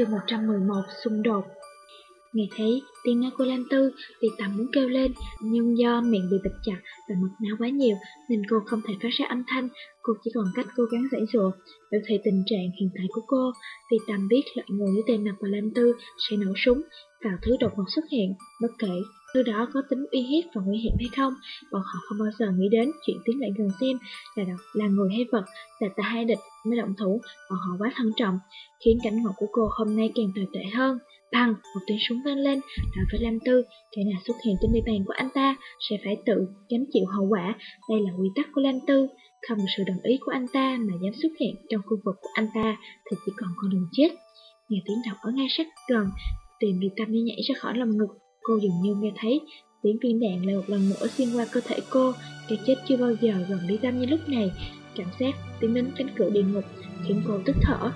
Chương 111 xung đột. Nghe thấy tiếng nói của Lam Tư thì tầm muốn kêu lên, Nhưng do miệng bị bịt chặt và mật não quá nhiều Nên cô không thể phát ra âm thanh. Cô chỉ còn cách cố gắng giải dụa Biểu thị tình trạng hiện tại của cô Vì tầm biết loại người như tên mặt và Lam Tư sẽ nổ súng vào thứ đột ngột xuất hiện, Bất kể thứ đó có tính uy hiếp và nguy hiểm hay không? Bọn họ không bao giờ nghĩ đến chuyện tiến lại gần xem là đọc là người hay vật Là ta hai địch mới động thủ. Bọn họ quá thận trọng Khiến cảnh ngộ của cô hôm nay càng tồi tệ hơn. Bằng một tiếng súng vang lên, đối với Lam Tư, kẻ nào xuất hiện trên địa bàn của anh ta sẽ phải tự gánh chịu hậu quả. Đây là quy tắc của Lam Tư, không được sự đồng ý của anh ta mà dám xuất hiện trong khu vực của anh ta thì chỉ còn con đường chết. Nghe tiếng động ở ngay sát gần, tìm được tâm như nhảy ra khỏi lòng ngực, cô dường như nghe thấy tiếng viên đạn lại một lần nữa xuyên qua cơ thể cô. Cái chết chưa bao giờ gần lý tâm như lúc này. Cảm giác tiến đến cánh cửa địa ngục khiến cô tức thở.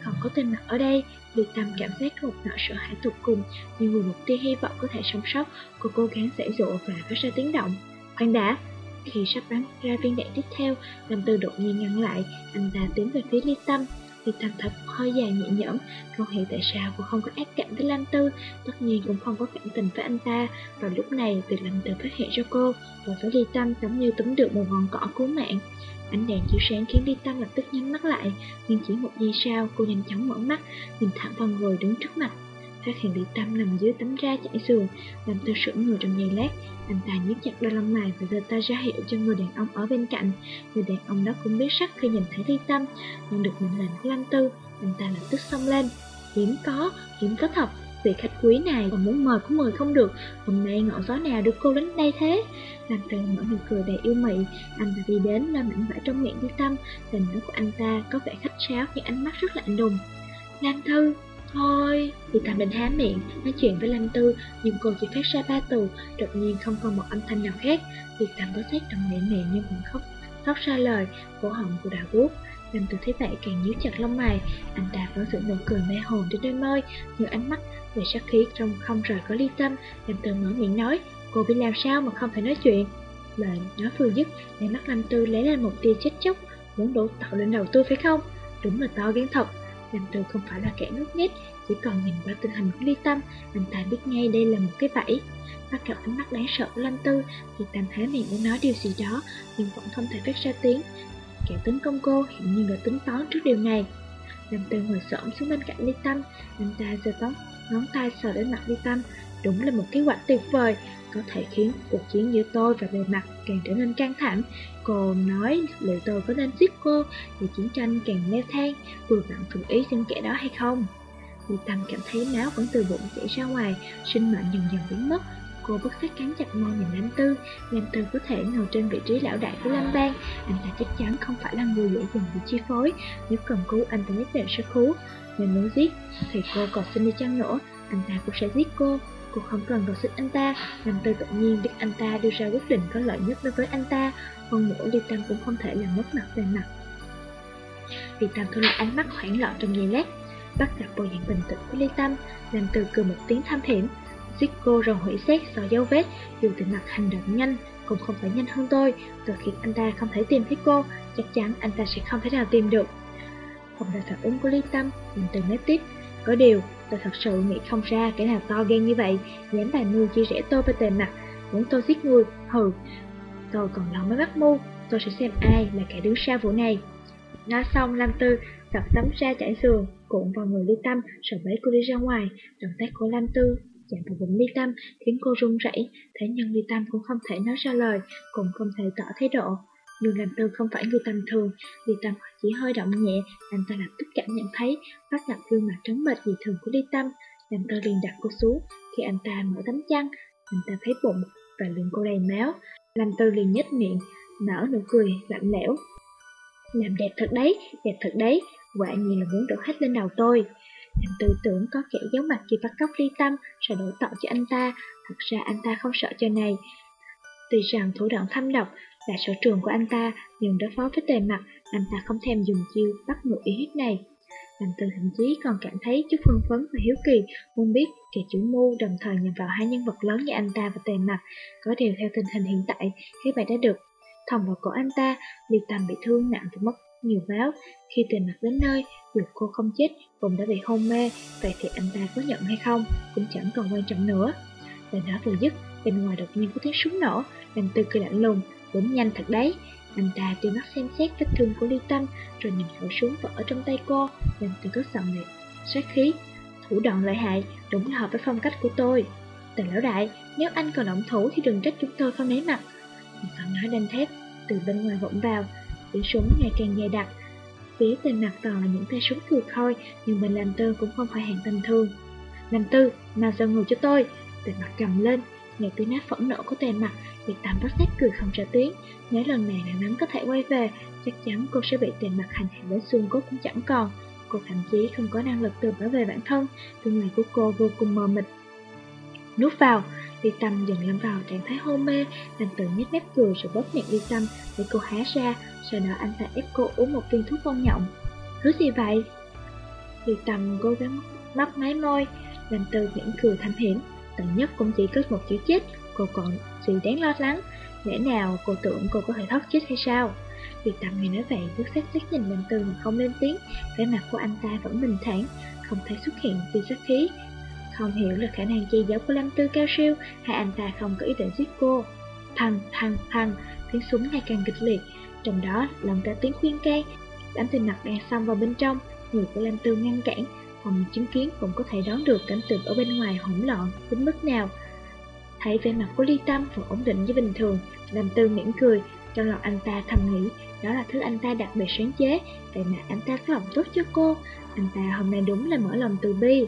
Không có tên mặt ở đây, Lý tâm cảm giác một nỗi sợ hãi tột cùng, nhưng người một tia hy vọng có thể sống sót, cô cố gắng giải dụ và phát ra tiếng động. Khoan đã! Khi sắp bắn ra viên đạn tiếp theo, Lâm Tư đột nhiên ngăn lại, anh ta tiến về phía Ly Tâm. Ly Tâm thật hơi dài nhẹ nhõm, không hiểu tại sao cô không có ác cảm với Lâm Tư, tất nhiên cũng không có cảm tình với anh ta. Và lúc này, từ Lâm Tư phát hiện cho cô, và phải Ly Tâm giống như túm được một ngọn cỏ cứu mạng. Ánh đèn chiếu sáng khiến Ly Tâm lập tức nhắm mắt lại, nhưng chỉ một giây sau cô nhanh chóng mở mắt, nhìn thẳng vào người đứng trước mặt. Phát hiện bị Tâm nằm dưới tấm ra chảy giường, làm tôi sững người trong giây lát. Anh ta nhíu chặt đôi lông mày và giơ tay ra hiệu cho người đàn ông ở bên cạnh. Người đàn ông đó cũng biết sắc khi nhìn thấy Ly Tâm, nhưng được mệnh lệnh của Lâm Tư, anh ta lập tức xông lên. Hiếm có, hiếm có thật, vị khách quý này còn muốn mời cũng mời không được. Hôm nay ngọn gió nào được cô đến đây thế? Làm từ mở nụ cười đầy yêu mị. Anh ta đi đến la mảnh vải trong miệng ly tâm. Tình nữ của anh ta có vẻ khách sáo nhưng ánh mắt rất lạnh lùng Lam Thư Thôi, Thì thầm định há miệng, nói chuyện với Lam Tư, Nhưng cô chỉ phát ra ba từ, Đột nhiên không còn một âm thanh nào khác, Việc thầm có xét trong miệng miệng nhưng vẫn khóc Khóc ra lời, Cổ họng của đào buốt Lâm Tư thấy vậy càng nhíu chặt lông mày, Anh ta vẫn giữ nụ cười mê hồn trên đôi môi, Nhưng ánh mắt về sát khí trong không rời có ly tâm. Lâm Tư mở miệng nói, Cô biết làm sao mà không thể nói chuyện? Lời nói vừa dứt Để mắt Lâm Tư lấy lên một tia chết chóc, Muốn đổ tạo lên đầu tôi phải không? Đúng là to ghen thật. Lâm Tư không phải là kẻ ngốc nghếch, Chỉ còn nhìn qua tình hình của ly tâm. Anh ta biết ngay đây là một cái bẫy. Bắt gặp ánh mắt đáng sợ của Lâm Tư, Thì Tam Thái miệng muốn nói điều gì đó, Nhưng vẫn không thể phát ra tiếng. Kẻ tấn công cô hiện nhiên đã tính toán trước điều này. Lâm Tư ngồi xổm xuống bên cạnh Ly Tâm. Anh ta giơ tóc ngón tay sờ đến mặt Ly Tâm. Đúng là một kế hoạch tuyệt vời. Có thể khiến cuộc chiến giữa tôi và bề mặt càng trở nên căng thẳng. Cô nói liệu tôi có nên giết cô Thì chiến tranh càng leo thang, Vừa bạn thuận ý xin kẻ đó hay không? Lưu Tâm cảm thấy máu vẫn từ bụng chảy ra ngoài, Sinh mệnh dần dần biến mất. Cô bất giác cắn chặt môi nhìn Lam Tư Lam Tư có thể ngồi trên vị trí lão đại của Lam Bang. Anh ta chắc chắn không phải là người dễ dàng bị chi phối. Nếu cần cứu, anh ta nhất định sẽ cứu. Nếu muốn giết, thì cô còn xin đi chăng nữa? Anh ta cũng sẽ giết cô. Cô không cần cầu xích anh ta Lam Tư tự nhiên biết anh ta đưa ra quyết định có lợi nhất đối với anh ta. Hơn nữa Ly Tâm cũng không thể làm mất mặt về mặt. Ly Tâm thu lại ánh mắt hoảng loạn trong giây lát, Bắt gặp bộ dạng bình tĩnh của Ly Tâm làm từ cười một tiếng tham hiểm giết cô rồi hủy xét xóa dấu vết, dù từ mặt hành động nhanh cũng không phải nhanh hơn tôi. Tôi khiến anh ta không thể tìm thấy cô, chắc chắn anh ta sẽ không thể nào tìm được. Không đợi phản ứng của ly tâm mình từ nói tiếp, có điều tôi thật sự nghĩ không ra kẻ nào to gan như vậy. Dám bài mưu chia rẽ tôi với tề mặt muốn tôi giết người. Hừ tôi còn lo mới bắt mưu tôi sẽ xem ai là kẻ đứng sau vụ này. Nói xong lam tư giật tấm ra chảy giường cuộn vào người ly tâm rồi bế cô đi ra ngoài. Động tác của lam tư chạm vào bụng Ly Tâm khiến cô run rẩy, thế nhưng Ly Tâm cũng không thể nói ra lời, cũng không thể tỏ thái độ. Nhưng làm tư không phải người tầm thường, vì Tâm chỉ hơi động nhẹ, anh ta lập tức cảm nhận thấy, bắt gặp gương mặt trắng bệch dị thường của Ly Tâm. Làm tư liền đặt cô xuống, khi anh ta mở tấm chăn, anh ta thấy bụng và lưng cô đầy máu. Làm tư liền nhếch miệng, nở nụ cười lạnh lẽo. Làm đẹp thật đấy, đẹp thật đấy, quả nhiên là muốn đổ hết lên đầu tôi. Làm tư tưởng có kẻ giấu mặt khi bắt cóc ly tâm, rồi đổ tội cho anh ta. Thật ra anh ta không sợ cho này. Tuy rằng thủ đoạn thâm độc là sở trường của anh ta, nhưng đối phó với tề mặt, anh ta không thèm dùng chiêu bắt ngược ý hết này. Làm từ thậm chí còn cảm thấy chút phân phấn và hiếu kỳ, muốn biết kẻ chủ mưu đồng thời nhằm vào hai nhân vật lớn như anh ta và tề mặt. Có điều theo tình hình hiện tại, cái bài đã được thòng vào cổ anh ta, Liệt Tầm bị thương nặng và mất nhiều máu. Khi tề mặt đến nơi, dù cô không chết, cũng đã bị hôn mê, vậy thì anh ta có nhận hay không cũng chẳng còn quan trọng nữa. Lời nói vừa dứt, bên ngoài đột nhiên có tiếng súng nổ, làm tư cười lạnh lùng, đến nhanh thật đấy. Anh ta đưa mắt xem xét vết thương của Ly Tâm, rồi nhìn khẩu súng vỡ trong tay cô, làm từ cất giọng này, sát khí. Thủ đoạn lợi hại, đúng hợp với phong cách của tôi. Tề lão đại, nếu anh còn động thủ thì đừng trách chúng tôi không lấy mặt. Một giọng nói đanh thép từ bên ngoài vọng vào, tiếng súng ngày càng dày đặc. Phía tên mặt toàn là những tay súng cười khôi, nhưng bên làm tư cũng không phải hạng tầm thường. Làm tư, nào giờ người cho tôi. Tên mặt cầm lên, nghe tiếng nát phẫn nộ của tề mặt, Việt Tam bất giác cười không trả tiếng. Nếu lần này nàng nắm có thể quay về, chắc chắn cô sẽ bị tề mặt hành hạ đến xương cốt cũng chẳng còn. Cô thậm chí không có năng lực tự bảo vệ bản thân, tương lai của cô vô cùng mờ mịt. Nuốt vào, Ly Tâm dần lâm vào trạng thái hôn mê, anh tự nhếch mép cười rồi bóp miệng Ly Tâm để cô há ra, sau đó anh ta ép cô uống một viên thuốc phong nhộng. Thứ gì vậy? Ly Tâm cố gắng mấp máy môi, làm từ miệng cười thâm hiểm, tận nhất cũng chỉ có một chữ chết, cô còn gì đáng lo lắng, lẽ nào cô tưởng cô có thể thoát chết hay sao? việc tạm nghe nói vậy, bước sát sát nhìn mình từ mà không lên tiếng, vẻ mặt của anh ta vẫn bình thản, không thể xuất hiện tia sát khí, không hiểu là khả năng che giấu của Lâm Tư cao siêu hay anh ta không có ý định giết cô. Thằng, thằng, thằng, tiếng súng ngày càng kịch liệt, trong đó lần cả tiếng khuyên can. Đám tên mặt đang xông vào bên trong, người của Lâm Tư ngăn cản, phòng chứng kiến cũng có thể đoán được cảnh tượng ở bên ngoài hỗn loạn đến mức nào. Thấy vẻ mặt của Ly Tâm vẫn ổn định như bình thường, Lâm Tư mỉm cười, trong lòng anh ta thầm nghĩ đó là thứ anh ta đặc biệt sáng chế, vậy mà anh ta có lòng tốt cho cô, anh ta hôm nay đúng là mở lòng từ bi.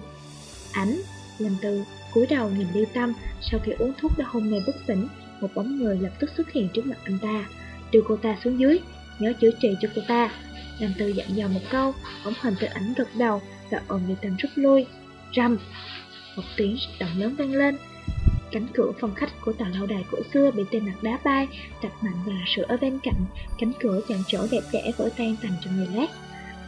Ảnh Lâm Tư cúi đầu nhìn Ly Tâm, sau khi uống thuốc đã hôn mê bất tỉnh, một bóng người lập tức xuất hiện trước mặt anh ta. Đưa cô ta xuống dưới, nhớ chữa trị cho cô ta. Lâm Tư dặn dò một câu, bóng hình tự ảnh gật đầu và ôm Lưu Tâm rút lui. Rầm! Một tiếng động lớn vang lên. Cánh cửa phòng khách của tòa lâu đài cổ xưa bị tên mặt đá bay, đập mạnh vào sữa ở bên cạnh. Cánh cửa chạm chỗ đẹp đẽ vỡ tan thành trong giây lát.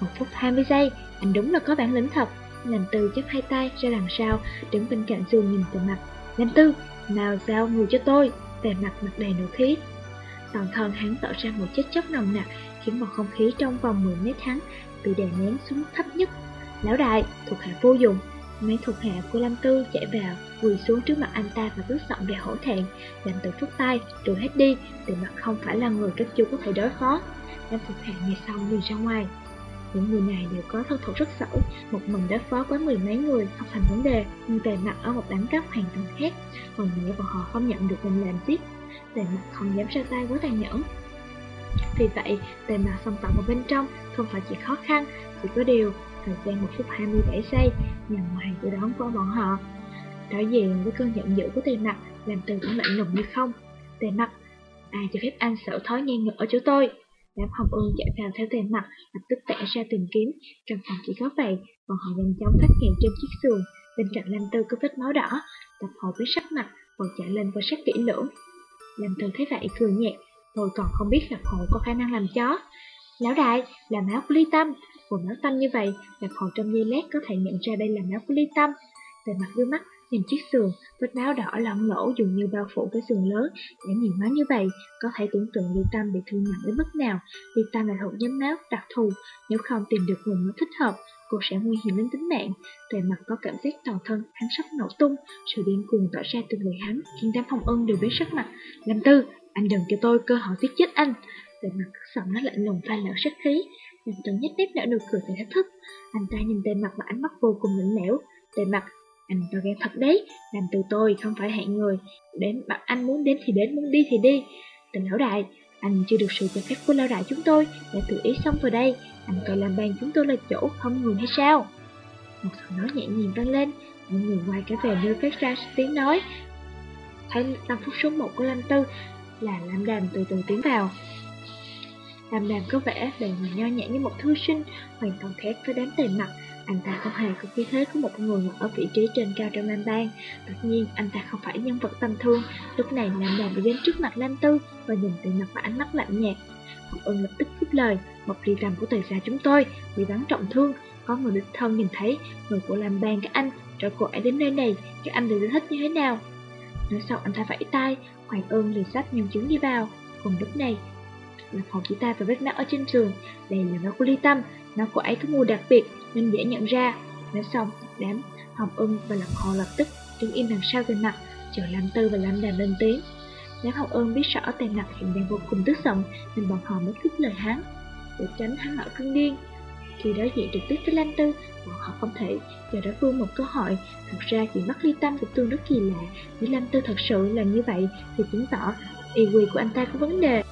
Một phút 20 giây, anh đúng là có bản lĩnh thật. Làm tư chắp hai tay ra đằng sau, đứng bên cạnh giường nhìn từ mặt. Làm tư, nào giao người cho tôi, về mặt mặt đầy nụ khí. Toàn thân hắn tạo ra một chất chóc nồng nặc, khiến bầu không khí trong vòng 10 mét hắn bị đè nén xuống thấp nhất. Lão đại, thuộc hạ vô dụng. Mấy thuộc hạ của Lâm Tư chạy vào, quỳ xuống trước mặt anh ta và bước giọng về hổ thẹn. Làm từ phút tay, rồi hết đi, từ mặt không phải là người các chú có thể đối phó. Đám thuộc hạ nghe xong liền ra ngoài. Những người này đều có thân thủ rất giỏi, một mình đối phó với mười mấy người không thành vấn đề, nhưng về mặt ở một đẳng cấp hoàn toàn khác, còn nữa bọn họ không nhận được mình làm tiếp. về mặt không dám ra tay quá tàn nhẫn. Vì vậy, tề mặt xong tận một bên trong không phải chỉ khó khăn, chỉ có điều thời gian một phút 27 giây nhằm ngoài đưa đón qua bọn họ. Đối diện với cơn giận dữ của tề mặt, làm từ cũng lạnh lùng như không. Tề mặt, ai cho phép anh sợ thói ngang ngược ở chỗ tôi? Đám hồng ương chạy vào theo Tề mặt, lập tức tẻ ra tìm kiếm. trong phòng chỉ có vậy, còn họ nhanh chóng phát hiện trên chiếc giường. Bên cạnh Lam Tư có vết máu đỏ, tập hồ với sắc mặt, còn chạy lên quan sát kỹ lưỡng. Lam Tư thấy vậy cười nhẹ, rồi còn không biết là Hồ có khả năng làm chó. Lão đại, là máu của ly tâm. Quần máu tanh như vậy, Lập Hồ trong giây lát có thể nhận ra đây là máu của ly tâm. Về mặt đưa mắt, Nhìn chiếc sườn, vết máu đỏ lẫn lỗ dường như bao phủ cái sườn lớn, để nhiều máu như vậy, có thể tưởng tượng Ly Tâm bị thương nặng đến mức nào. Ly Tâm là thuộc nhóm máu đặc thù, nếu không tìm được nguồn máu thích hợp, cô sẽ nguy hiểm đến tính mạng. Về mặt có cảm giác toàn thân, hắn sắp nổ tung, sự điên cuồng tỏ ra từ người hắn, khiến đám phong ân đều biến sắc mặt. Làm tư, anh đừng cho tôi cơ hội giết chết anh. Về mặt giọng nó lạnh lùng pha lỡ sát khí, làm tư nhất nếp nở được cười phải thách thức. Anh ta nhìn tề mặt và ánh mắt vô cùng lạnh lẽo. Tề mặt anh to gan thật đấy, làm từ tôi không phải hạng người, đến bạn anh muốn đến thì đến, muốn đi thì đi. Tề lão đại, anh chưa được sự cho phép của lão đại chúng tôi, đã tự ý xong rồi đây, anh coi làm bàn chúng tôi là chỗ không người hay sao? Một giọng nói nhẹ nhàng vang lên, mọi người quay cả về nơi phát ra tiếng nói. Thấy năm phút số một của Lâm Tư là Lam Đàm từ từ tiến vào. Lam Đàm có vẻ bề người nho nhã như một thư sinh, hoàn toàn khác với đám tề mặt, Anh ta không hề có khí thế của một người ngồi ở vị trí trên cao trong Lam Bang. Tất nhiên, anh ta không phải nhân vật tâm thương. Lúc này Lam Đàm đã đến trước mặt Lam Tư và nhìn tề mặt và ánh mắt lạnh nhạt. Ngọc Ân lập tức cướp lời, một ly tầm của tề gia chúng tôi bị bắn trọng thương. Có người đích thân nhìn thấy người của Lam Bang các anh, trở cô ấy đến nơi này, các anh đều thích như thế nào. Nói xong anh ta vẫy tay, Hoàng ơn liền sách nhân chứng đi vào. Cùng lúc này, là phòng chỉ ta và vết máu ở trên giường. Đây là máu của Ly Tâm, máu của ấy có mùi đặc biệt nên dễ nhận ra. Nói xong, đám Hồng ưng và Lập Hồ lập tức đứng im đằng sau về mặt, chờ Lam Tư và Lam Đàm lên tiếng. Đám Hồng ưng biết rõ tề mặt hiện đang vô cùng tức giận nên bọn họ mới cướp lời hắn, để tránh hắn ở cơn điên. Khi đối diện trực tiếp với Lam Tư, bọn họ không thể cho đối phương một cơ hội. Thật ra chuyện bắt ly tâm cũng Tương rất kỳ lạ, nếu Lam Tư thật sự là như vậy thì chứng tỏ y quy của anh ta có vấn đề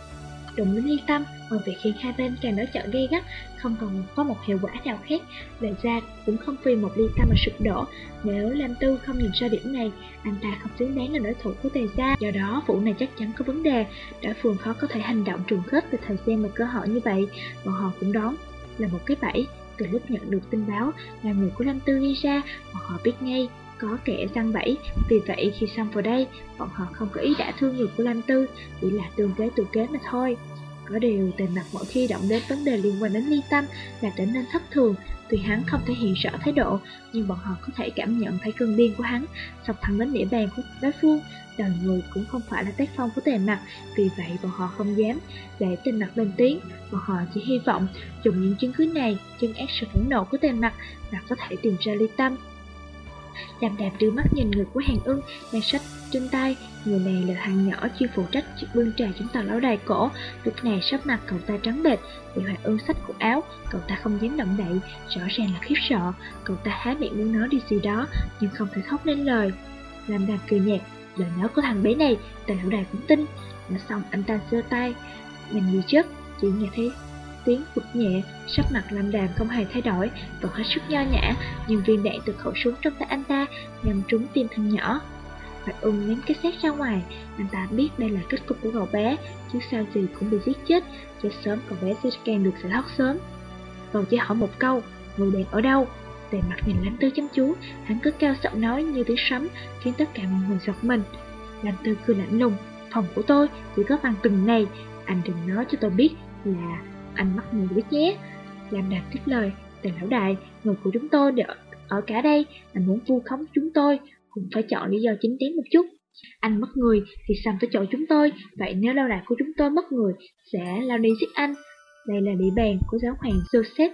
đụng đến ly tâm ngoài việc khiến hai bên càng nói chọi gay gắt, không còn có một hiệu quả nào khác. Lệ ra cũng không vì một ly tâm mà sụp đổ. Nếu lam tư không nhìn ra điểm này, anh ta không xứng đáng là đối thủ của tề gia. Do đó, vụ này chắc chắn có vấn đề. Đã phương khó có thể hành động trùng khớp về thời gian và cơ hội như vậy. Bọn họ cũng đón là một cái bẫy. Từ lúc nhận được tin báo, là người của lam tư gây ra, bọn họ biết ngay có kẻ răng bẫy, vì vậy khi xong vào đây, bọn họ không có ý đã thương người của Lam Tư, chỉ là tương kế tự kế mà thôi. Có điều, tên mặt mỗi khi động đến vấn đề liên quan đến ly tâm là trở nên thất thường, tuy hắn không thể hiện rõ thái độ, nhưng bọn họ có thể cảm nhận thấy cơn điên của hắn, sọc thẳng đến địa bàn của đối phương. Đời người cũng không phải là tác phong của tề mặt, vì vậy bọn họ không dám để tên mặt lên tiếng, bọn họ chỉ hy vọng dùng những chứng cứ này chân ác sự phẫn nộ của tề mặt mà có thể tìm ra ly tâm. Đàm đạp đưa mắt nhìn người của hàng ưng đang sách trên tay. Người này là thằng nhỏ chuyên phụ trách bưng trà chúng ta lão đài cổ. Lúc này sắp mặt cậu ta trắng bệch Bị hoàng ưng sách cổ áo. Cậu ta không dám động đậy, Rõ ràng là khiếp sợ. Cậu ta há miệng muốn nói đi gì đó, Nhưng không thể khóc nên lời. Làm đàm cười nhạt, Lời nói của thằng bé này tàu lão đài cũng tin. Nói xong, anh ta giơ tay, Mình như trước Chỉ nghe thấy tiếng vực nhẹ, sắc mặt Lâm Đàm không hề thay đổi, vẫn hết sức nho nhã, nhưng viên đạn từ khẩu súng trong tay anh ta nhằm trúng tim thằng nhỏ. Bạch ung ném cái xét ra ngoài, anh ta biết đây là kết cục của cậu bé, chứ sao gì cũng bị giết chết, chết sớm cậu bé sẽ càng được giải thoát sớm. Cậu chỉ hỏi một câu, người đẹp ở đâu? Tề mặt nhìn Lâm Tư chăm chú, hắn cất cao giọng nói như tiếng sấm, khiến tất cả mọi người giật mình. Lâm Tư cười lạnh lùng, phòng của tôi chỉ có bằng từng này, anh đừng nói cho tôi biết là anh mắt người đứa nhé. Làm đạt tiếp lời, tề lão đại, người của chúng tôi đều ở cả đây, anh muốn vu khống chúng tôi, cũng phải chọn lý do chính đáng một chút. Anh mất người thì xăm tới chỗ chúng tôi, vậy nếu lao đại của chúng tôi mất người, sẽ lao đi giết anh. Đây là địa bàn của giáo hoàng Joseph,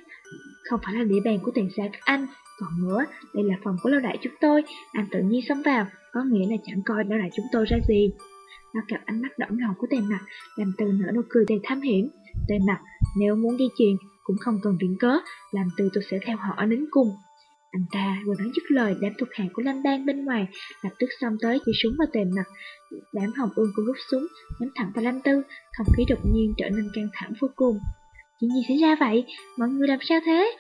không phải là địa bàn của tiền gia các anh. Còn nữa, đây là phòng của lao đại chúng tôi, anh tự nhiên xông vào, có nghĩa là chẳng coi lao đại chúng tôi ra gì. Nó cặp ánh mắt đỏ ngầu của tề mặt, làm từ nở nụ cười đầy tham hiểm. Tên mặt, nếu muốn đi chuyện, cũng không cần viện cớ, làm từ tôi sẽ theo họ đến cùng. Anh ta vừa nói dứt lời, đám thuộc hạ của lam Đan bên ngoài lập tức xông tới chỉ súng vào tề mặt. Đám hồng ương cũng rút súng, nhắm thẳng vào lam Tư, không khí đột nhiên trở nên căng thẳng vô cùng. Chuyện gì xảy ra vậy? Mọi người làm sao thế?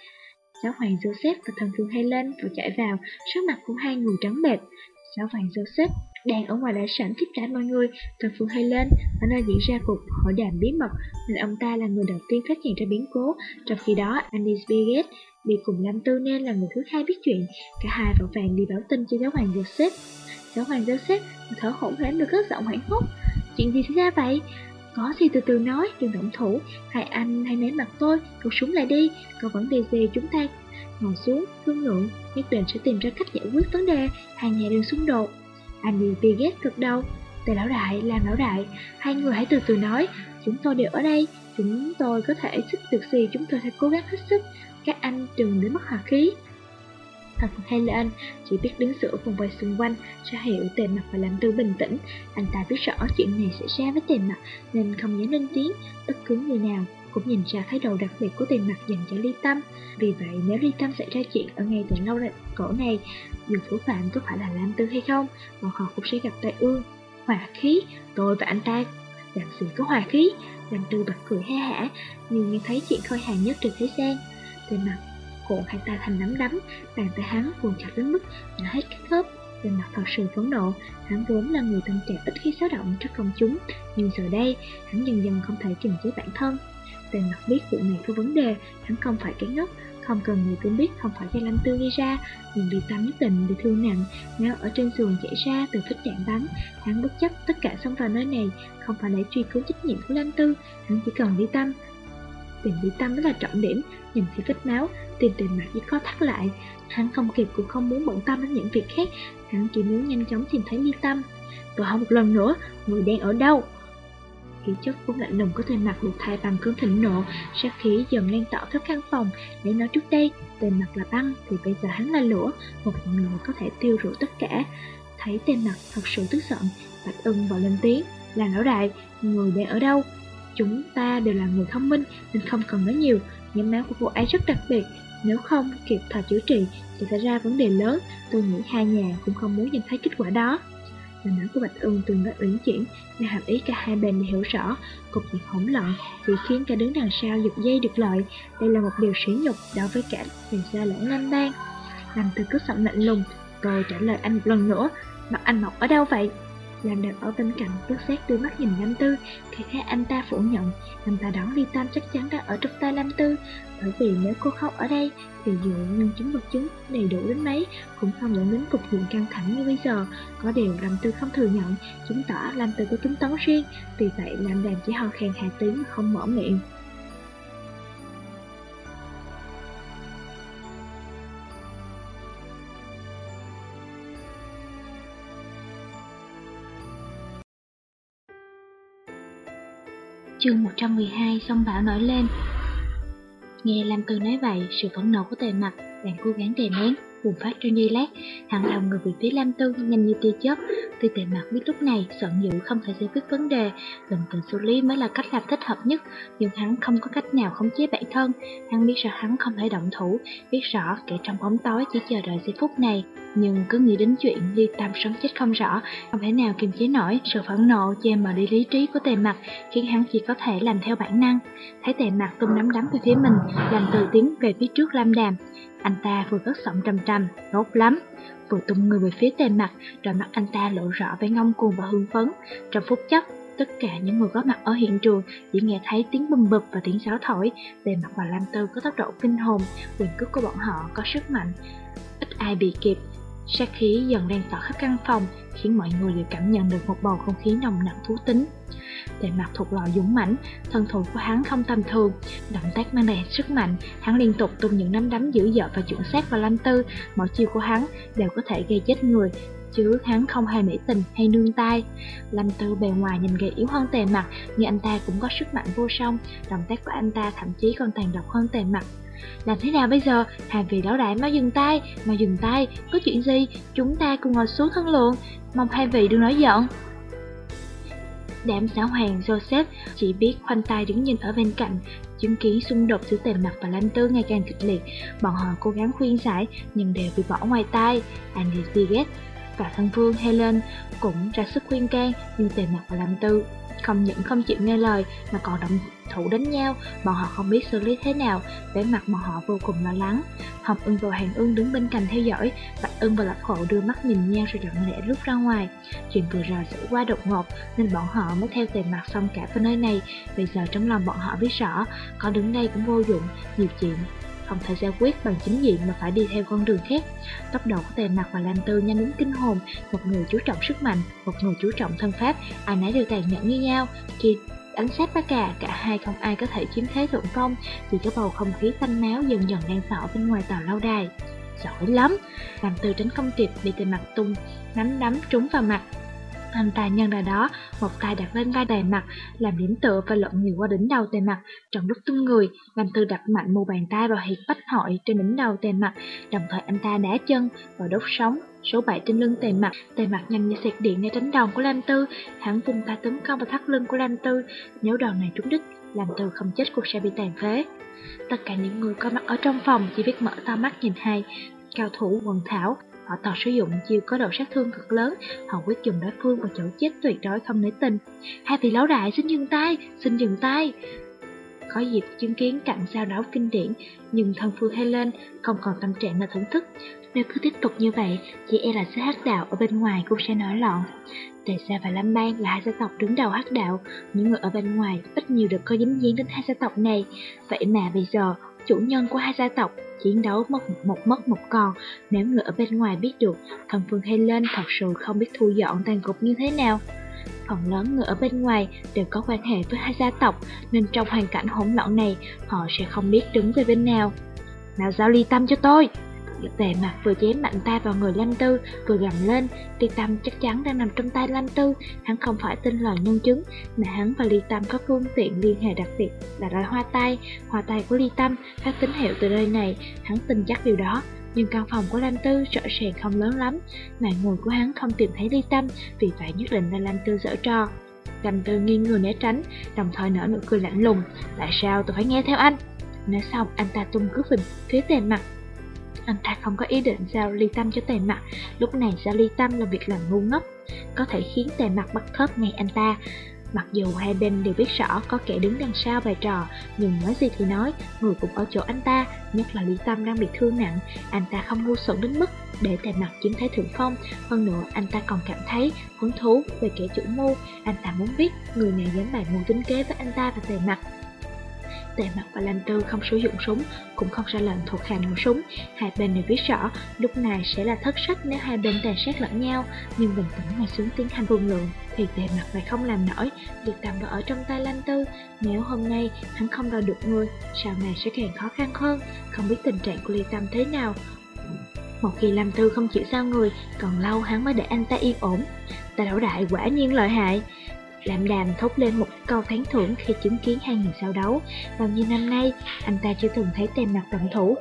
Giáo hoàng Joseph và thần phương Helen vừa chạy vào, sắc mặt của hai người trắng bệch. Giáo hoàng Joseph đang ở ngoài đại sảnh tiếp đãi mọi người, thần phương lên ở nơi diễn ra cuộc hội đàm bí mật, nên ông ta là người đầu tiên phát hiện ra biến cố. Trong khi đó, Andy Spiegel bị cùng Lam Tư nên là người thứ hai biết chuyện. Cả hai vội vàng đi báo tin cho giáo hoàng Joseph. Giáo hoàng Joseph thở hổn hển được cất giọng hoảng hốt. Chuyện gì xảy ra vậy? Có gì từ từ nói, đừng động thủ. Hai anh hãy nén mặt tôi, cậu súng lại đi. còn vấn đề gì chúng ta ngồi xuống, thương lượng, nhất định sẽ tìm ra cách giải quyết vấn đề, hai nhà đừng xung đột. Anh đi ghét cực đâu, Tề lão đại, làm lão đại, hai người hãy từ từ nói, chúng tôi đều ở đây, chúng tôi có thể giúp được gì chúng tôi sẽ cố gắng hết sức, các anh đừng đến mất hòa khí. Thằng hay lên, chỉ biết đứng giữa vùng vây xung quanh, ra hiệu tề mặt và làm tư bình tĩnh. Anh ta biết rõ chuyện này sẽ ra với tề mặt, nên không dám lên tiếng, bất cứ người nào cũng nhìn ra thái độ đặc biệt của tiền mặt dành cho Ly Tâm. Vì vậy, nếu Ly Tâm xảy ra chuyện ở ngay từ lâu cổ này, dù thủ phạm có phải là Lam Tư hay không, bọn họ cũng sẽ gặp tai ương. Hòa khí, tôi và anh ta làm gì có hòa khí. Lam Tư bật cười ha hả, nhưng nghe thấy chuyện khôi hài nhất trên thế gian. Tiền mặt cuộn hai tay thành nắm đấm, bàn tay hắn cuồng chặt đến mức đã hết các khớp. Tên mặt thật sự phẫn nộ, hắn vốn là người tâm trạng ít khi xáo động trước công chúng, nhưng giờ đây, hắn dần dần không thể kiềm chế bản thân. Tên mặt biết vụ này có vấn đề, hắn không phải cái ngốc, Không cần người cũng biết không phải do Lâm Tư gây ra, nhưng bị Tâm nhất định bị thương nặng, máu ở trên giường chảy ra từ vết đạn bắn. Hắn bất chấp tất cả xông vào nơi này, không phải để truy cứu trách nhiệm của Lâm Tư, hắn chỉ cần đi Tâm. Tìm đi Tâm mới là trọng điểm, nhìn thấy vết máu, tìm tìm mặt chỉ có thắt lại. Hắn không kịp cũng không muốn bận tâm đến những việc khác, hắn chỉ muốn nhanh chóng tìm thấy Ly Tâm. Tôi hỏi một lần nữa, người đang ở đâu? Khí chất vốn lạnh lùng có thể mặt được thay bằng cơn thịnh nộ, sát khí dần lan tỏa khắp căn phòng. Nếu nói trước đây, tên mặt là băng, thì bây giờ hắn là lửa, một ngọn lửa có thể tiêu rụi tất cả. Thấy tên mặt thật sự tức giận, Bạch ưng vào lên tiếng, là lão đại, người đang ở đâu? Chúng ta đều là người thông minh nên không cần nói nhiều, nhóm máu của cô ấy rất đặc biệt, nếu không kịp thời chữa trị sẽ xảy ra vấn đề lớn, tôi nghĩ hai nhà cũng không muốn nhìn thấy kết quả đó. Lời nói của Bạch Ưng từng đối uyển chuyển, Là hàm ý cả hai bên hiểu rõ, cục diện hỗn loạn chỉ khiến cả đứng đằng sau giật dây được lợi. Đây là một điều sỉ nhục đối với cả về gia lẫn Nam Bang. Làm từ cứ giọng lạnh lùng, tôi trả lời anh một lần nữa, mặt anh Mộc ở đâu vậy? Làm đẹp ở bên cạnh bước xét đưa mắt nhìn Lam Tư Khi thấy anh ta phủ nhận Anh ta đoán Ly Tam chắc chắn đang ở trong tay Lam Tư Bởi vì nếu cô khóc ở đây thì dù nhân chứng vật chứng đầy đủ đến mấy, Cũng không dẫn đến cục diện căng thẳng như bây giờ. Có điều Lam Tư không thừa nhận, Chứng tỏ Lam Tư có tính toán riêng, Vì vậy Lam Đàm chỉ ho khen hạ tiếng, không mở miệng. Chương 112 sông bão nổi lên. Nghe Lam Tư nói vậy, sự phẫn nộ của tề mặt đang cố gắng đè nén, bùng phát trong giây lát, hắn lòng người về phía Lam Tư nhanh như tia chớp, tuy tề mặt biết lúc này giận dữ không thể giải quyết vấn đề, bình tĩnh xử lý mới là cách làm thích hợp nhất, nhưng hắn không có cách nào khống chế bản thân, hắn biết rõ hắn không thể động thủ, biết rõ kẻ trong bóng tối chỉ chờ đợi giây phút này, nhưng cứ nghĩ đến chuyện ly tâm sống chết không rõ, không thể nào kiềm chế nổi sự phẫn nộ che mờ đi lý trí của tề mặt, khiến hắn chỉ có thể làm theo bản năng. Thấy tề mặt tung nắm đấm về phía mình, làm từ tiến về phía trước Lam Đàm. Anh ta vừa cất giọng trầm trầm, tốt lắm. Vừa tung người về phía tề mặt, đôi mắt anh ta lộ rõ vẻ ngông cuồng và hưng phấn. Trong phút chốc, tất cả những người có mặt ở hiện trường chỉ nghe thấy tiếng bùm bập và tiếng sáo thổi. Tề mặt và Lam Tư có tốc độ kinh hồn, quyền cước của bọn họ có sức mạnh. Ít ai bị kịp, Sát khí dần lan tỏa khắp căn phòng, khiến mọi người đều cảm nhận được một bầu không khí nồng nặng thú tính. Tề mặt thuộc lò dũng mãnh, thân thủ của hắn không tầm thường, động tác mang đầy sức mạnh, hắn liên tục tung những nắm đấm dữ dội và chuẩn xác vào Lâm Tư, mỗi chiêu của hắn đều có thể gây chết người, chứ hắn không hề mỹ tình hay nương tay. Lâm Tư bề ngoài nhìn gầy yếu hơn tề mặt, nhưng anh ta cũng có sức mạnh vô song, động tác của anh ta thậm chí còn tàn độc hơn tề mặt. Làm thế nào bây giờ? Hai vị lão đại mau dừng tay, mau dừng tay, có chuyện gì? Chúng ta cùng ngồi xuống thân lượng, mong hai vị đừng nói giận. Đám xã hoàng Joseph chỉ biết khoanh tay đứng nhìn ở bên cạnh, chứng kiến xung đột giữa tề mặt và Lam Tư ngày càng kịch liệt. Bọn họ cố gắng khuyên giải nhưng đều bị bỏ ngoài tai. Andy Spiget và thân vương Helen cũng ra sức khuyên can nhưng tề mặt và Lam Tư không những không chịu nghe lời mà còn động thủ đánh nhau, bọn họ không biết xử lý thế nào, vẻ mặt bọn họ vô cùng lo lắng. Hồng ưng và Hàng ưng đứng bên cạnh theo dõi, Bạch ưng và Lạc Khổ đưa mắt nhìn nhau rồi lặng lẽ rút ra ngoài. Chuyện vừa rồi xảy qua đột ngột nên bọn họ mới theo tề mặt xong cả vào nơi này. Bây giờ trong lòng bọn họ biết rõ, có đứng đây cũng vô dụng, nhiều chuyện không thể giải quyết bằng chính diện mà phải đi theo con đường khác. Tốc độ của tề mặt và Lam Tư nhanh đến kinh hồn, một người chú trọng sức mạnh, một người chú trọng thân pháp, ai nấy đều tàn nhẫn như nhau. Khi đánh sát bá cà, cả hai không ai có thể chiếm thế thượng phong, vì có bầu không khí xanh máu dần dần đang tỏ bên ngoài tàu lâu đài. Giỏi lắm! Làm Tư tránh không kịp bị tề mặt tung, nắm đấm trúng vào mặt, anh ta nhân ra đó, một tay đặt lên vai đầy mặt, làm điểm tựa và lộn người qua đỉnh đầu tề mặt. Trong lúc tung người, Lâm Tư đặt mạnh một bàn tay vào hiệt bách hội trên đỉnh đầu tề mặt, đồng thời anh ta đá chân vào đốt sóng số 7 trên lưng tề mặt, tề mặt nhanh như xẹt điện ngay tránh đòn của Lam Tư, hắn vung tay tấn công vào thắt lưng của Lam Tư, nếu đòn này trúng đích, Lam Tư không chết cũng sẽ bị tàn phế. Tất cả những người có mặt ở trong phòng chỉ biết mở to mắt nhìn hai cao thủ quần thảo. Họ toàn sử dụng chiêu có độ sát thương cực lớn, họ quyết dùng đối phương vào chỗ chết tuyệt đối không nể tình. Hai vị lão đại xin dừng tay, xin dừng tay. Có dịp chứng kiến cảnh giao đấu kinh điển, nhưng thân phương Helen không còn tâm trạng là thưởng thức. Nếu cứ tiếp tục như vậy, chỉ e là sẽ hắc đạo ở bên ngoài cũng sẽ nổi loạn. Tề Sa và Lâm Bang là hai gia tộc đứng đầu hắc đạo, những người ở bên ngoài ít nhiều được có dính dáng đến hai gia tộc này. Vậy mà bây giờ, chủ nhân của hai gia tộc chiến đấu mất một mất một còn. Nếu người ở bên ngoài biết được, thần Phương hay lên thật sự không biết thu dọn tàn cục như thế nào. Phần lớn người ở bên ngoài đều có quan hệ với hai gia tộc, nên trong hoàn cảnh hỗn loạn này, họ sẽ không biết đứng về bên nào. Nào giao ly tâm cho tôi! Tề mặt vừa chém mạnh tay vào người Lâm Tư, vừa gầm lên, Ly Tâm chắc chắn đang nằm trong tay Lâm Tư, hắn không phải tin lời nhân chứng, mà hắn và Ly Tâm có phương tiện liên hệ đặc biệt là loại hoa tay, hoa tay của Ly Tâm phát tín hiệu từ nơi này, hắn tin chắc điều đó. Nhưng căn phòng của Lâm Tư rõ ràng không lớn lắm, mà người của hắn không tìm thấy Ly Tâm, vì vậy nhất định là Lâm Tư dở trò. Lâm Tư nghiêng người né tránh, đồng thời nở nụ cười lạnh lùng, tại sao tôi phải nghe theo anh? Nói xong, anh ta tung cước về phía tề mặt, anh ta không có ý định giao ly tâm cho tề mặt. Lúc này giao ly tâm là việc làm ngu ngốc. Có thể khiến tề mặt bắt khớp ngay anh ta. Mặc dù hai bên đều biết rõ có kẻ đứng đằng sau bài trò, Nhưng nói gì thì nói, Người cũng ở chỗ anh ta, Nhất là ly tâm đang bị thương nặng. Anh ta không ngu xuẩn đến mức để tề mặt chiếm thấy thượng phong. Hơn nữa, anh ta còn cảm thấy hứng thú về kẻ chủ mưu. Anh ta muốn biết người này dám bày mưu tính kế với anh ta và tề mặt. Tề mặt và Lan Tư không sử dụng súng, cũng không ra lệnh thuộc hàng nổ súng. Hai bên đều biết rõ, lúc này sẽ là thất sách nếu hai bên tàn sát lẫn nhau. Nhưng bình tĩnh ngồi xuống tiến hành vương lượng, thì tề mặt lại không làm nổi. Việc tạm vào ở trong tay Lan Tư. Nếu hôm nay hắn không đòi được người, sau này sẽ càng khó khăn hơn. Không biết tình trạng của Ly Tâm thế nào. Một khi Lam Tư không chịu sao người, còn lâu hắn mới để anh ta yên ổn. ta đảo đại quả nhiên lợi hại. Lạm đàm thốt lên một câu tán thưởng khi chứng kiến hai người sao đấu. Bao nhiêu năm nay, anh ta chưa từng thấy tem mặt động thủ.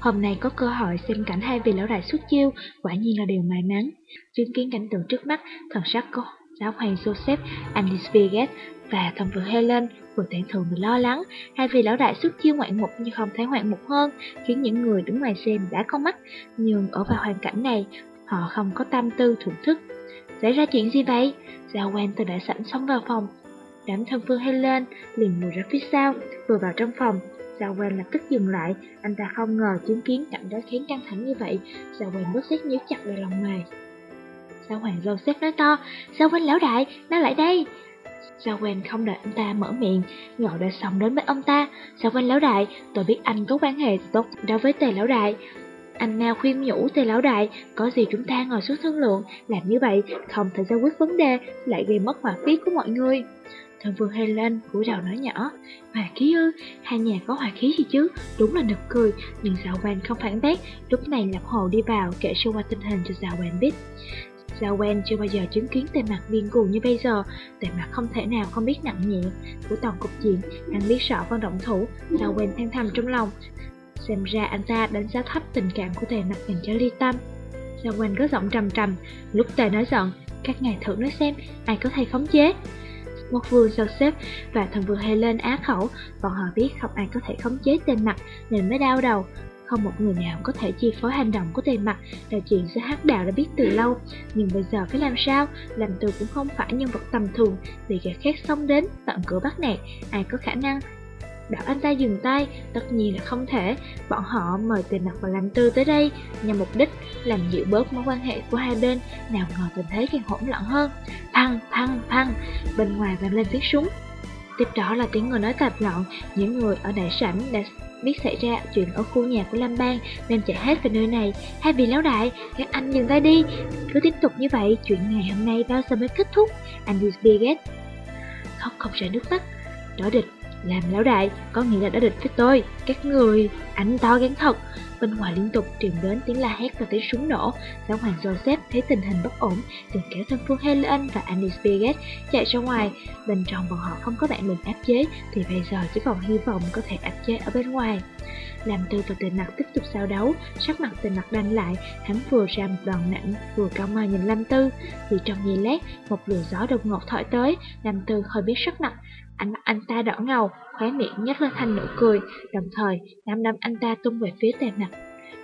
Hôm nay có cơ hội xem cảnh hai vị lão đại xuất chiêu, quả nhiên là điều may mắn. Chứng kiến cảnh tượng trước mắt, thần sắc của giáo hoàng Joseph Andisviget và thần vượng Helen vừa tán thường vừa lo lắng. Hai vị lão đại xuất chiêu ngoạn mục nhưng không thấy ngoạn mục hơn, khiến những người đứng ngoài xem đã có mắt. Nhưng ở vào hoàn cảnh này, họ không có tâm tư thưởng thức. Xảy ra chuyện gì vậy? Giao quan từ đại sảnh xông vào phòng. Đám thân phương hay lên, liền lùi ra phía sau, vừa vào trong phòng. Giao quan lập tức dừng lại, anh ta không ngờ chứng kiến cảnh đó khiến căng thẳng như vậy. Giao quan bớt xét nhíu chặt vào lòng mày. Giao hoàng dâu xếp nói to, Giao quan lão đại, nó lại đây. Giao quen không đợi anh ta mở miệng, ngọ đã xong đến với ông ta. Giao quan lão đại, tôi biết anh có quan hệ tốt đối với tề lão đại, anh nào khuyên nhủ tề lão đại, có gì chúng ta ngồi xuống thương lượng, làm như vậy không thể giải quyết vấn đề, lại gây mất hòa khí của mọi người. Thần vương Helen cúi đầu nói nhỏ, hòa khí ư, hai nhà có hòa khí gì chứ, đúng là nực cười, nhưng Giao Quan không phản bác, lúc này Lập Hồ đi vào kể sơ qua tình hình cho Giao Quan biết. Giao Quan chưa bao giờ chứng kiến tề mặt điên cuồng như bây giờ, tề mặt không thể nào không biết nặng nhẹ của toàn cục diện, hắn biết sợ văn động thủ, Giao Quan than thầm trong lòng, Xem ra anh ta đánh giá thấp tình cảm của tề mặt dành cho ly tâm. Giao quanh có giọng trầm trầm, Lúc tề nói giận Các ngài thử nói xem, ai có thể khống chế? Một vương Joseph xếp và thần vương Helen lên á khẩu, Bọn họ biết không ai có thể khống chế tề mặt Nên mới đau đầu. Không một người nào có thể chi phối hành động của tề mặt, là chuyện sẽ hắc đạo đã biết từ lâu. Nhưng bây giờ phải làm sao? Làm từ cũng không phải nhân vật tầm thường, vì kẻ khác xông đến tận cửa bắt nạt, ai có khả năng bảo anh ta dừng tay, tất nhiên là không thể. Bọn họ mời tiền mặt và làm tư tới đây nhằm mục đích làm dịu bớt mối quan hệ của hai bên, nào ngờ tình thế càng hỗn loạn hơn. Phăng, phăng, phăng, bên ngoài vang lên tiếng súng. Tiếp đó là tiếng người nói tạp loạn, những người ở đại sảnh đã biết xảy ra chuyện ở khu nhà của Lam Bang nên chạy hết về nơi này. Hai vị lão đại, các anh dừng tay đi. Cứ tiếp tục như vậy, chuyện ngày hôm nay bao giờ mới kết thúc? Anh Biget khóc không rơi nước mắt. Đối địch làm lão đại, có nghĩa là đã địch với tôi, các người, anh to gắn thật. Bên ngoài liên tục truyền đến tiếng la hét và tiếng súng nổ. Giáo hoàng Joseph thấy tình hình bất ổn, liền kéo thân phương Helen và Annie Spiegel chạy ra ngoài. Bên trong bọn họ không có bạn mình áp chế, thì bây giờ chỉ còn hy vọng có thể áp chế ở bên ngoài. Làm tư và tề mặt tiếp tục sao đấu, sắc mặt tề mặt đanh lại, hắn vừa ra một đòn nặng, vừa cao mai nhìn Lam Tư. thì trong giây lát, một lửa gió đột ngột thổi tới, Lam Tư hơi biết sắc mặt, Ánh mắt anh ta đỏ ngầu, khóe miệng nhếch lên thành nụ cười, đồng thời nắm đấm anh ta tung về phía tề mặt.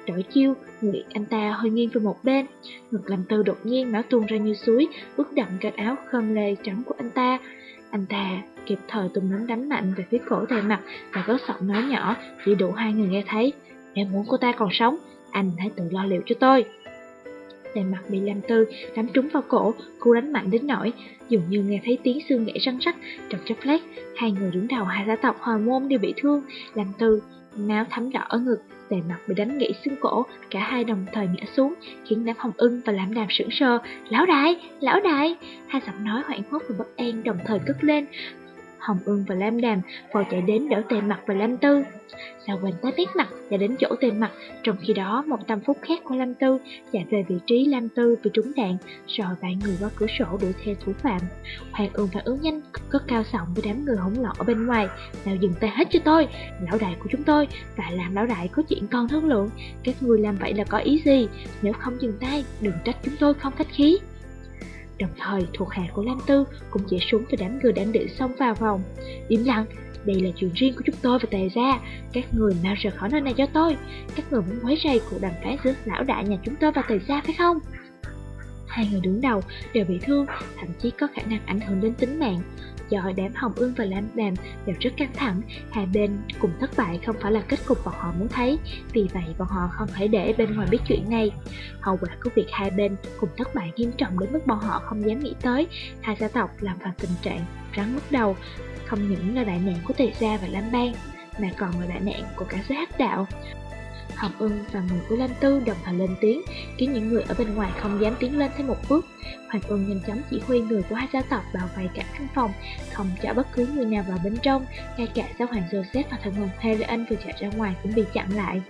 Đổi chiêu, người anh ta hơi nghiêng về một bên, ngực làm tư đột nhiên máu tuôn ra như suối, ướt đậm cái áo khơm lê trắng của anh ta. Anh ta kịp thời tung nắm đánh mạnh về phía cổ tề mặt và có giọng nói nhỏ, chỉ đủ hai người nghe thấy. em muốn cô ta còn sống, anh hãy tự lo liệu cho tôi. Tề mặt bị làm Tư đắm trúng vào cổ, cú đánh mạnh đến nỗi dường như nghe thấy tiếng xương gãy răng rắc. Trong chốc lát, hai người đứng đầu hai gia tộc Hòa Môn đều bị thương. Làm Tư máu thấm đỏ ở ngực, tề mặt bị đánh gãy xương cổ, cả hai đồng thời ngã xuống, khiến đám hồng ưng và lãm đàm sững sờ. Lão đại, lão đại! Hai giọng nói hoảng hốt và bất an đồng thời cất lên. Hồng Ưng và Lam Đàm vội chạy đến đỡ tề mặt và Lam Tư. Sao quỳnh tới biết mặt và đến chỗ tề mặt, trong khi đó một tâm phúc khác của Lam Tư chạy về vị trí Lam Tư bị trúng đạn, rồi vài người qua cửa sổ đuổi theo thủ phạm. Hoàng Ưng phản ứng nhanh, cất cao giọng với đám người hỗn loạn ở bên ngoài. Nào dừng tay hết cho tôi, lão đại của chúng tôi, và làm lão đại có chuyện con thương lượng. Các người làm vậy là có ý gì? Nếu không dừng tay, đừng trách chúng tôi không khách khí. Đồng thời, thuộc hạ của Lam Tư cũng chỉ súng từ đám người đang định xông vào vòng. Im lặng, đây là chuyện riêng của chúng tôi và tề gia. Các người mau rời khỏi nơi này cho tôi. Các người muốn quấy rầy cuộc đàm phán giữa lão đại nhà chúng tôi và tề gia phải không? Hai người đứng đầu đều bị thương, thậm chí có khả năng ảnh hưởng đến tính mạng do đám Hồng Ương và Lam Đàm đều rất căng thẳng, hai bên cùng thất bại không phải là kết cục bọn họ muốn thấy, vì vậy bọn họ không thể để bên ngoài biết chuyện này. Hậu quả của việc hai bên cùng thất bại nghiêm trọng đến mức bọn họ không dám nghĩ tới, hai gia tộc làm vào tình trạng rắn mất đầu, không những là đại nạn của Tề Gia và Lam Bang, mà còn là đại nạn của cả giới hắc đạo. Hồng Ưng và người của Lam Tư đồng thời lên tiếng, khiến những người ở bên ngoài không dám tiến lên thêm một bước. Hoàng Ưng nhanh chóng chỉ huy người của hai gia tộc bảo vệ cả căn phòng, không cho bất cứ người nào vào bên trong, ngay cả giáo hoàng Joseph và thần hồn Anh vừa chạy ra ngoài cũng bị chặn lại.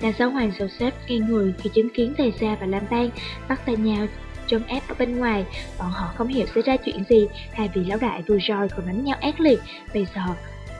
Đàn giáo hoàng Joseph ngay người khi chứng kiến Tề Gia và Lam Bang bắt tay nhau trấn ép ở bên ngoài, bọn họ không hiểu xảy ra chuyện gì, hai vị lão đại vừa rồi còn đánh nhau ác liệt, bây giờ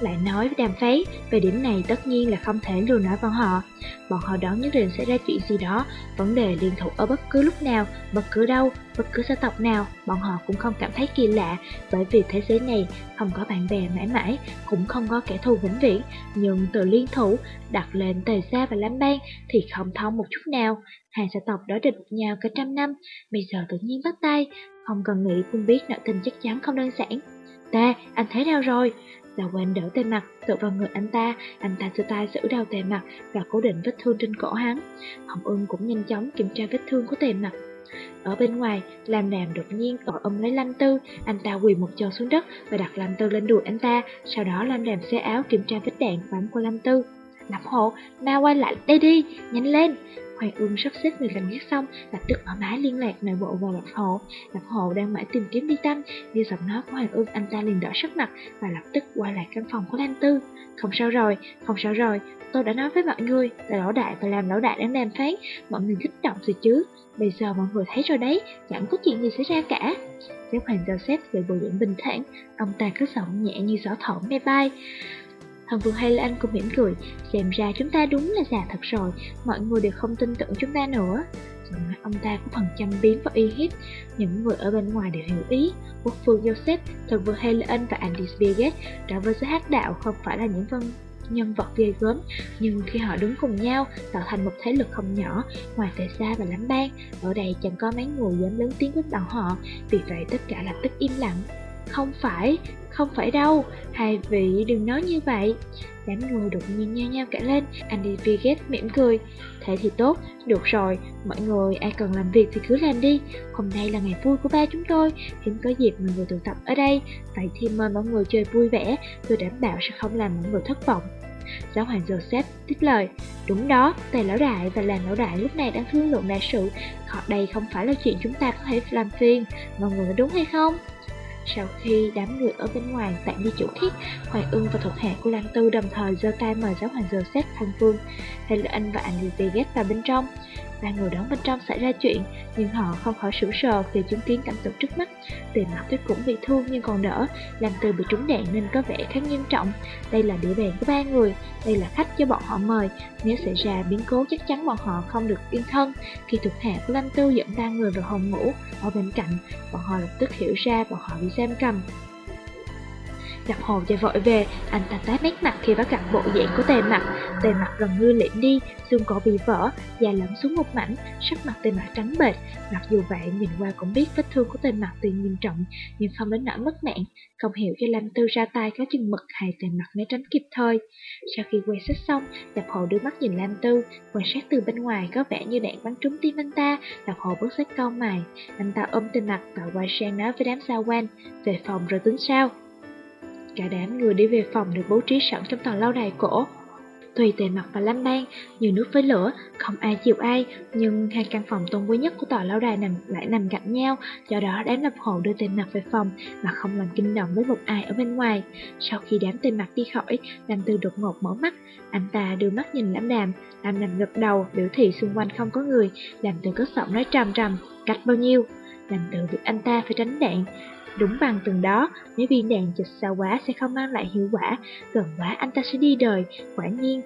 lại nói với đàm phái về điểm này tất nhiên là không thể lừa nói bọn họ. Bọn họ đoán nhất định sẽ ra chuyện gì đó, vấn đề liên thủ ở bất cứ lúc nào, bất cứ đâu, bất cứ gia tộc nào, bọn họ cũng không cảm thấy kỳ lạ, bởi vì thế giới này không có bạn bè mãi mãi, cũng không có kẻ thù vĩnh viễn, nhưng từ liên thủ đặt lên tề xa và lam bang thì không thông một chút nào. Hai gia tộc đó địch nhau cả trăm năm, bây giờ tự nhiên bắt tay, không cần nghĩ cũng biết nợ tình chắc chắn không đơn giản. Ta, anh thấy đâu rồi? Là quên đỡ tay mặt, tựa vào người anh ta, anh ta giơ tay giữ đau tề mặt và cố định vết thương trên cổ hắn. Hồng Ưng cũng nhanh chóng kiểm tra vết thương của tề mặt. Ở bên ngoài, Lam Đàm đột nhiên gọi ôm lấy Lam Tư, anh ta quỳ một chân xuống đất và đặt Lam Tư lên đùi anh ta, sau đó Lam Đàm xé áo kiểm tra vết đạn bắn của Lam Tư. Lập hộ, mau quay lại đây đi, nhanh lên. Hoàng Ương sắp xếp người cảnh giác xong, lập tức mở máy liên lạc nội bộ vào Lập Hộ. Lập Hộ đang mãi tìm kiếm đi tâm, nghe giọng nói của Hoàng Ương anh ta liền đỏ sắc mặt và lập tức quay lại căn phòng của Lan Tư. Không sao rồi, không sao rồi, tôi đã nói với mọi người là lão đại và làm lão đại đang đàm phán, mọi người kích động gì chứ. Bây giờ mọi người thấy rồi đấy, chẳng có chuyện gì xảy ra cả. Giáo hoàng Joseph về bộ dạng bình thản, ông ta cứ giọng nhẹ như gió thổi bay bay. Thần vương hay Lan anh cũng mỉm cười Xem ra chúng ta đúng là già thật rồi Mọi người đều không tin tưởng chúng ta nữa. Rồi ông ta có phần chăm biếm và uy hiếp Những người ở bên ngoài đều hiểu ý. Quốc phương Joseph, thần vương Helen và Andy Spiegel Đối với giới hát đạo không phải là những vân nhân vật ghê gớm Nhưng khi họ đứng cùng nhau Tạo thành một thế lực không nhỏ Ngoài tề xa và lắm bang Ở đây chẳng có mấy người dám lớn tiếng với bọn họ Vì vậy tất cả lập tức im lặng. Không phải, không phải đâu, hai vị đừng nói như vậy. Đám người đột nhiên nhao nhao cả lên, Andy Piget mỉm cười. Thế thì tốt, được rồi, mọi người ai cần làm việc thì cứ làm đi. Hôm nay là ngày vui của ba chúng tôi, hiếm có dịp mọi người tụ tập ở đây. Vậy thì mời mọi người chơi vui vẻ, tôi đảm bảo sẽ không làm mọi người thất vọng. Giáo hoàng Joseph tiếp lời Đúng đó, tề lão đại và làng lão đại lúc này đang thương lượng đại sự Họ đây không phải là chuyện chúng ta có thể làm phiền Mọi người đúng hay không? Sau khi đám người ở bên ngoài tạm đi chỗ khác, Hoàng Ưng và thuộc hạ của Lan Tư đồng thời giơ tay mời giáo hoàng Joseph thăng vương. Hay là anh và anh Vegas vào bên trong. Ba người đón bên trong xảy ra chuyện, nhưng họ không khỏi sửng sờ khi chứng kiến cảnh tượng trước mắt. Tiền mặt tuyết cũng bị thương nhưng còn đỡ, làm từ bị trúng đạn nên có vẻ khá nghiêm trọng. Đây là địa bàn của ba người, đây là khách cho bọn họ mời. Nếu xảy ra biến cố chắc chắn bọn họ không được yên thân. Khi thuộc hạ của Lan Tư dẫn ba người vào phòng ngủ ở bên cạnh, bọn họ lập tức hiểu ra bọn họ bị giam cầm. Gặp hồ chạy vội về, anh ta tái mét mặt khi bắt gặp bộ dạng của tề mặt. Tề mặt gần như liệm đi, xương cổ bị vỡ, da lẫn xuống một mảnh, sắc mặt tề mặt trắng bệch. Mặc dù vậy, nhìn qua cũng biết vết thương của tề mặt tuy nghiêm trọng, nhưng không đến nỗi mất mạng. Không hiểu cho Lam Tư ra tay có chừng mực hay tề mặt né tránh kịp thời. Sau khi quay sách xong, đập hồ đưa mắt nhìn Lam Tư, quan sát từ bên ngoài có vẻ như đạn bắn trúng tim anh ta. Đập hồ bước sát câu mày, anh ta ôm tề mặt và quay sang nói với đám sao quan, về phòng rồi tính sao. Cả đám người đi về phòng được bố trí sẵn trong tòa lâu đài cổ. Tùy tề mặt và Lam Ban, như nước với lửa, không ai chịu ai, nhưng hai căn phòng tôn quý nhất của tòa lâu đài nằm lại nằm cạnh nhau, do đó đám lập hộ đưa tề mặt về phòng mà không làm kinh động với một ai ở bên ngoài. Sau khi đám tề mặt đi khỏi, Lam Tư đột ngột mở mắt, anh ta đưa mắt nhìn lãm Đàm, Lam Đàm gật đầu, biểu thị xung quanh không có người, Lam Tư cất giọng nói trầm trầm, cách bao nhiêu? làm từ việc anh ta phải tránh đạn, Đúng bằng từng đó, nếu viên đạn chịch xa quá sẽ không mang lại hiệu quả, gần quá anh ta sẽ đi đời, quả nhiên.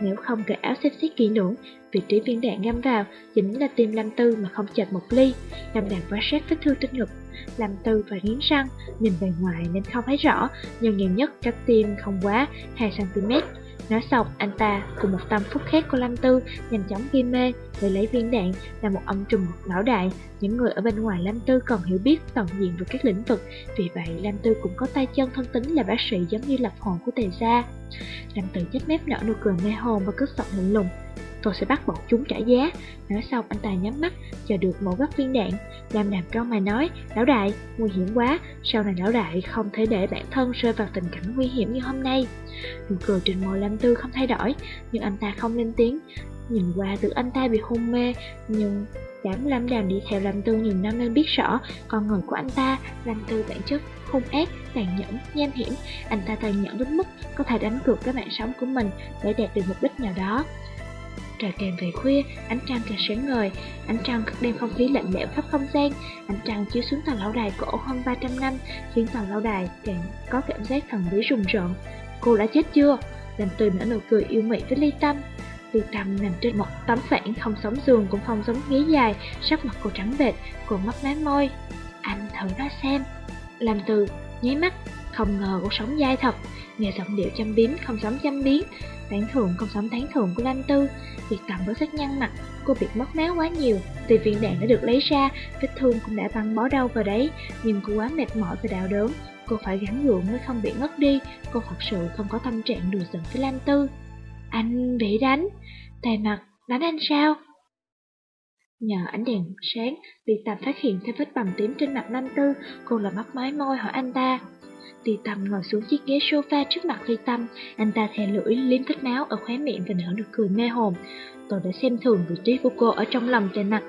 Nếu không cởi áo xếp xét kỹ lưỡng, vị trí viên đạn ngâm vào chính là tim Lam Tư mà không chật một ly. Lam đạn quá sát vết thương tinh ngực. Lam Tư và nghiến răng, nhìn bề ngoài nên không thấy rõ, nhưng nhiều nhất cách tim không quá 2cm. Nói xong, anh ta cùng một tâm phúc khác của Lâm Tư nhanh chóng ghi mê, để lấy viên đạn là một ông trùm lão đại. Những người ở bên ngoài Lâm Tư còn hiểu biết toàn diện về các lĩnh vực, vì vậy Lâm Tư cũng có tay chân thân tính là bác sĩ giống như lập hồn của tề gia. Lâm Tư chết mép nở nụ cười mê hồn và cất giọng lạnh lùng tôi sẽ bắt bọn chúng trả giá. Nói xong anh ta nhắm mắt, chờ được một góc viên đạn. Lam đàm trong mày nói, lão đại, nguy hiểm quá, sau này lão đại không thể để bản thân rơi vào tình cảnh nguy hiểm như hôm nay. Nụ cười trên môi Lam Tư không thay đổi, nhưng anh ta không lên tiếng. Nhìn qua từ anh ta bị hôn mê, nhưng đám Lam Đàm đi theo Lam Tư nhiều năm nên biết rõ con người của anh ta, Lam Tư bản chất hung ác, tàn nhẫn, nham hiểm. Anh ta tàn nhẫn đến mức có thể đánh cược cái mạng sống của mình để đạt được mục đích nào đó. Trời càng về khuya, ánh trăng càng sáng ngời, ánh trăng đem không khí lạnh lẽo khắp không gian, ánh trăng chiếu xuống tầng lâu đài cổ hơn 300 năm, khiến tầng lâu đài càng có cảm giác thần bí rùng rợn. Cô đã chết chưa? Làm từ nở nụ cười yêu mị với ly tâm. Ly tâm nằm trên một tấm phản không sống giường cũng không giống ghế dài, sắc mặt cô trắng bệch, cô mắt má môi. Anh thử nói xem. Làm từ nháy mắt, không ngờ cô sống dai thật, nghe giọng điệu chăm biếm không giống chăm biếm, tán thưởng không sống tán thưởng của Lam Tư. Việc cầm với sắc nhăn mặt, cô bị mất máu quá nhiều. Tuy viên đạn đã được lấy ra, vết thương cũng đã băng bó đau vào đấy, nhưng cô quá mệt mỏi và đau đớn. Cô phải gắn gượng mới không bị ngất đi, cô thật sự không có tâm trạng đùa giận với Lam Tư. Anh bị đánh, tay mặt, đánh anh sao? Nhờ ánh đèn sáng, việc Tầm phát hiện thêm vết bầm tím trên mặt Lam Tư, cô là mắt mái môi hỏi anh ta. Ly Tâm ngồi xuống chiếc ghế sofa trước mặt Ly Tâm, anh ta thè lưỡi liếm vết máu ở khóe miệng và nở nụ cười mê hồn. Tôi đã xem thường vị trí của cô ở trong lòng trên mặt.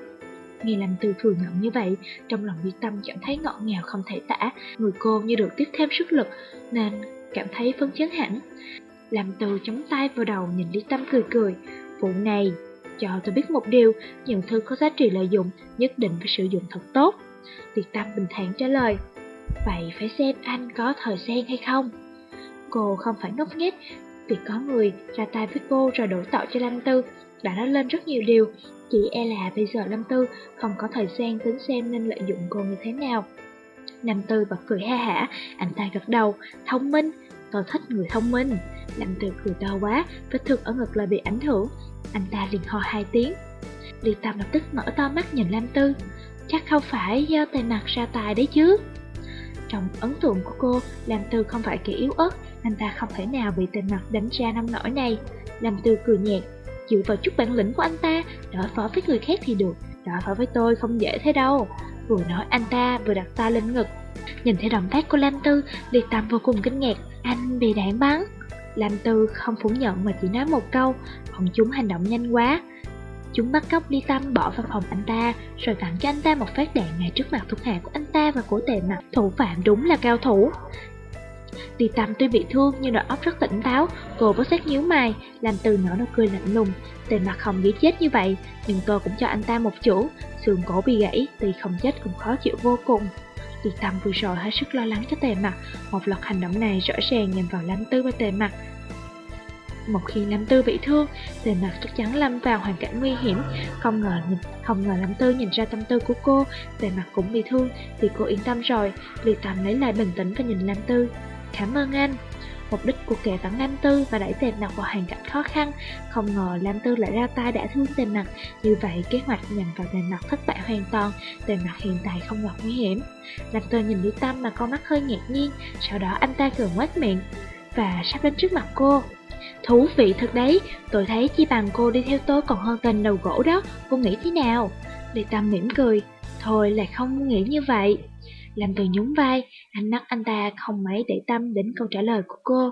Nghe làm từ thừa nhận như vậy, trong lòng Ly Tâm cảm thấy ngọt ngào không thể tả, người cô như được tiếp thêm sức lực, nên cảm thấy phấn chấn hẳn. Làm từ chống tay vào đầu nhìn Ly Tâm cười cười, vụ này cho tôi biết một điều, những thứ có giá trị lợi dụng nhất định phải sử dụng thật tốt. Liệt Tâm bình thản trả lời, Vậy phải xem anh có thời gian hay không. Cô không phải ngốc nghếch Việc có người ra tay với cô rồi đổ tội cho Lâm Tư, Đã nói lên rất nhiều điều. Chỉ e là bây giờ Lâm Tư không có thời gian tính xem nên lợi dụng cô như thế nào. Lâm Tư bật cười ha hả, Anh ta gật đầu, Thông minh, Tôi thích người thông minh. Lâm Tư cười to quá, Vết thương ở ngực lại bị ảnh hưởng. Anh ta liền ho hai tiếng. Ly Tâm lập tức mở to mắt nhìn Lam Tư. Chắc không phải do tài mặt ra tài đấy chứ? Trong ấn tượng của cô, Lam Tư không phải kẻ yếu ớt, anh ta không thể nào bị tình mặt đánh ra năm nổi này. Lam Tư cười nhạt, dựa vào chút bản lĩnh của anh ta, đối phó với người khác thì được, đối phó với tôi không dễ thế đâu. Vừa nói anh ta vừa đặt tay lên ngực. Nhìn thấy động tác của Lam Tư, Liệt Tâm vô cùng kinh ngạc, anh bị đạn bắn. Lam Tư không phủ nhận mà chỉ nói một câu, bọn chúng hành động nhanh quá. Chúng bắt cóc Ly Tâm bỏ vào phòng anh ta, rồi tặng cho anh ta một phát đạn ngay trước mặt thuộc hạ của anh ta và của tề mặt. Thủ phạm đúng là cao thủ. Ly Tâm tuy bị thương nhưng đầu óc rất tỉnh táo, cô có sát nhíu mày, làm từ nở nụ cười lạnh lùng. Tề mặt không nghĩ chết như vậy, nhưng cô cũng cho anh ta một chủ, xương cổ bị gãy, tuy không chết cũng khó chịu vô cùng. Ly Tâm vừa rồi hết sức lo lắng cho tề mặt, một loạt hành động này rõ ràng nhằm vào lãnh tư và tề mặt, một khi Lâm Tư bị thương, Tề mặt chắc chắn lâm vào hoàn cảnh nguy hiểm. Không ngờ không ngờ Lâm Tư nhìn ra tâm tư của cô, Tề mặt cũng bị thương, thì cô yên tâm rồi. Liệt Tầm lấy lại bình tĩnh và nhìn Lâm Tư. Cảm ơn anh. Mục đích của kẻ tặng Lam Tư và đẩy Tề Mặt vào hoàn cảnh khó khăn. Không ngờ Lam Tư lại ra tay đã thương Tề Mặt. Như vậy kế hoạch nhằm vào Tề Mặt thất bại hoàn toàn. Tề Mặt hiện tại không gặp nguy hiểm. Lam Tư nhìn Lý Tâm mà con mắt hơi ngạc nhiên. Sau đó anh ta cười ngoác miệng và sắp đến trước mặt cô. Thú vị thật đấy, tôi thấy chi bằng cô đi theo tôi còn hơn tên đầu gỗ đó, cô nghĩ thế nào? Lê Tâm mỉm cười, thôi lại không nghĩ như vậy. Làm từ nhún vai, ánh mắt anh ta không mấy để tâm đến câu trả lời của cô.